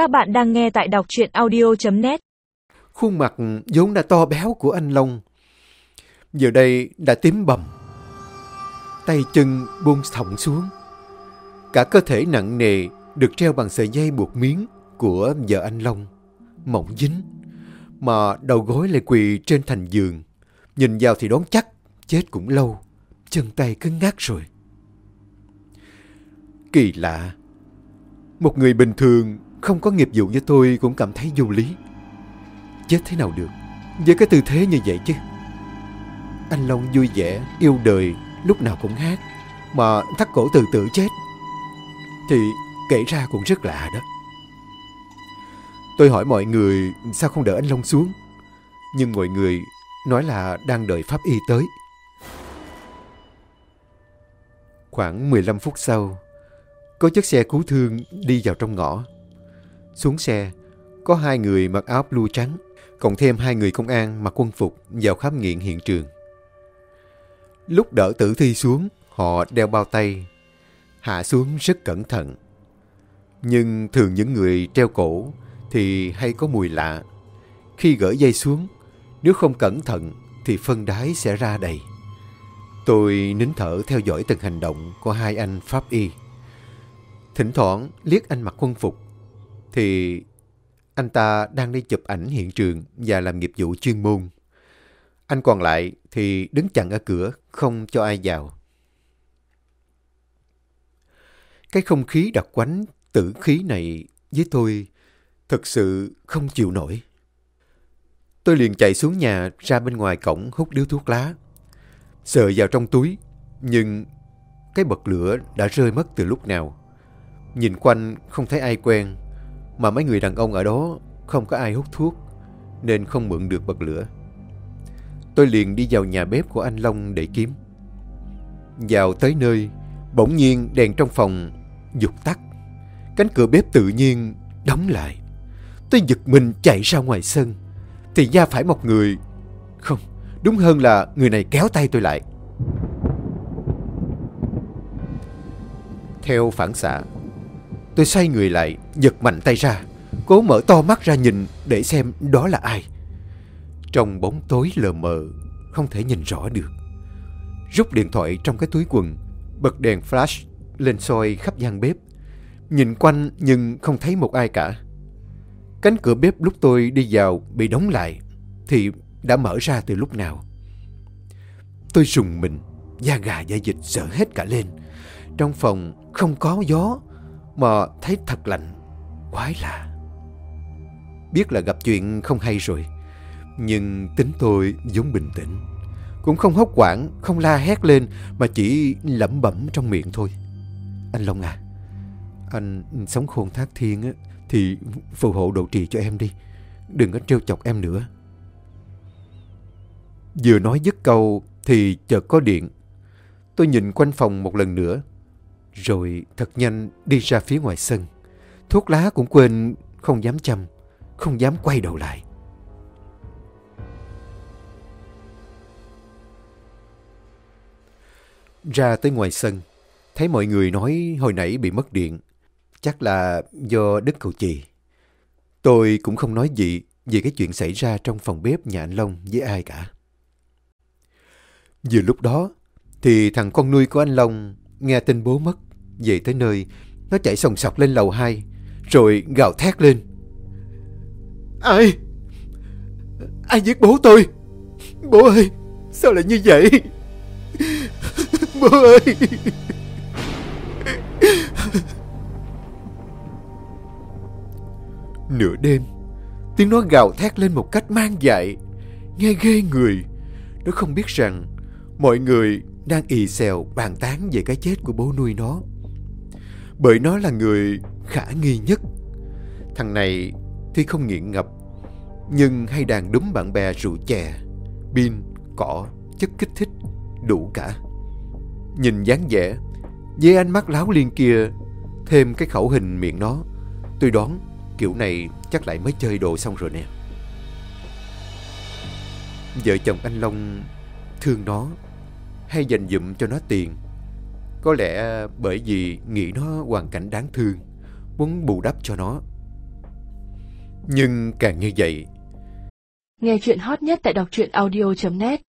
Các bạn đang nghe tại đọc truyện audio.net Khuôn mặt vốn đã to béo của anh Long. Giờ đây đã tím bầm. Tay chân buông thõng xuống. Cả cơ thể nặng nề được treo bằng sợi dây buộc miếng của vợ anh Long. Mỏng dính, Mà đầu gối lại quỳ trên thành giường. Nhìn vào thì đoán chắc chết cũng lâu. Chân tay cứng ngắc rồi. Kỳ lạ. Một người bình thường không có nghiệp vụ như tôi cũng cảm thấy vô lý. Chết thế nào được? Với cái tư thế như vậy chứ. Anh Long vui vẻ, yêu đời Lúc nào cũng hát Mà thắt cổ từ từ chết. Thì kể ra cũng rất lạ đó. Tôi hỏi mọi người sao không đỡ anh Long xuống. Nhưng mọi người nói là đang đợi pháp y tới. Khoảng 15 phút sau Có chiếc xe cứu thương đi vào trong ngõ. Xuống xe Có hai người mặc áo blue trắng Cộng thêm hai người công an mặc quân phục vào khám nghiệm hiện trường. Lúc đỡ tử thi xuống Họ đeo bao tay Hạ xuống rất cẩn thận. Nhưng thường những người treo cổ Thì hay có mùi lạ. Khi gỡ dây xuống Nếu không cẩn thận Thì phân đái sẽ ra đầy. Tôi nín thở theo dõi từng hành động của hai anh pháp y. Thỉnh thoảng liếc anh mặc quân phục, thì anh ta đang đi chụp ảnh hiện trường và làm nghiệp vụ chuyên môn. Anh còn lại thì đứng chặn ở cửa, không cho ai vào. Cái không khí đặc quánh tử khí này với tôi thật sự không chịu nổi. Tôi liền chạy xuống nhà ra bên ngoài cổng hút điếu thuốc lá. Sờ vào trong túi, nhưng cái bật lửa đã rơi mất từ lúc nào. Nhìn quanh không thấy ai quen, mà mấy người đàn ông ở đó không có ai hút thuốc, nên không mượn được bật lửa. Tôi liền đi vào nhà bếp của anh Long để kiếm. Vào tới nơi, bỗng nhiên đèn trong phòng dục tắt. Cánh cửa bếp tự nhiên đóng lại. Tôi giật mình chạy ra ngoài sân. Thì ra phải một người... Không, Đúng hơn là người này kéo tay tôi lại. Theo phản xạ, tôi xoay người lại, giật mạnh tay ra, cố mở to mắt ra nhìn để xem đó là ai. Trong bóng tối lờ mờ, không thể nhìn rõ được. Rút điện thoại trong cái túi quần, bật đèn flash lên soi khắp gian bếp. Nhìn quanh nhưng không thấy một ai cả. Cánh cửa bếp lúc tôi đi vào bị đóng lại, thì đã mở ra từ lúc nào. Tôi rùng mình, da gà da dịch sợ hết cả lên. Trong phòng không có gió, mà thấy thật lạnh, quái lạ. Biết là gặp chuyện không hay rồi, nhưng tính tôi vốn bình tĩnh. Cũng không hốc quảng, không la hét lên, mà chỉ lẩm bẩm trong miệng thôi. Anh Long à, anh sống khôn thác thiên á, thì phù hộ độ trì cho em đi. Đừng có trêu chọc em nữa. Vừa nói dứt câu thì chợt có điện. Tôi nhìn quanh phòng một lần nữa, rồi thật nhanh đi ra phía ngoài sân. Thuốc lá cũng quên không dám chăm, không dám quay đầu lại. Ra tới ngoài sân, thấy mọi người nói hồi nãy bị mất điện. Chắc là do đứt cầu chì. Tôi cũng không nói gì về cái chuyện xảy ra trong phòng bếp nhà anh Long với ai cả. Vừa lúc đó, thì thằng con nuôi của anh Long nghe tin bố mất, về tới nơi, nó chạy sòng sọc lên lầu 2, rồi gào thét lên. Ai? Ai giết bố tôi? Bố ơi, sao lại như vậy? Bố ơi! Nửa đêm, tiếng nó gào thét lên một cách mang dại, nghe ghê người. Nó không biết rằng Mọi người đang ì xèo bàn tán về cái chết của bố nuôi nó. Bởi nó là người khả nghi nhất. Thằng này tuy không nghiện ngập, nhưng hay đàn đúng bạn bè rượu chè, pin, cỏ, chất kích thích, đủ cả. Nhìn dáng vẻ, với ánh mắt láo liên kia, thêm cái khẩu hình miệng nó, tôi đoán kiểu này chắc lại mới chơi đồ xong rồi nè. Vợ chồng anh Long thương nó hay dành dụm cho nó tiền. Có lẽ bởi vì nghĩ nó hoàn cảnh đáng thương, muốn bù đắp cho nó. Nhưng càng như vậy, Nghe chuyện hot nhất tại đọc truyện audio.net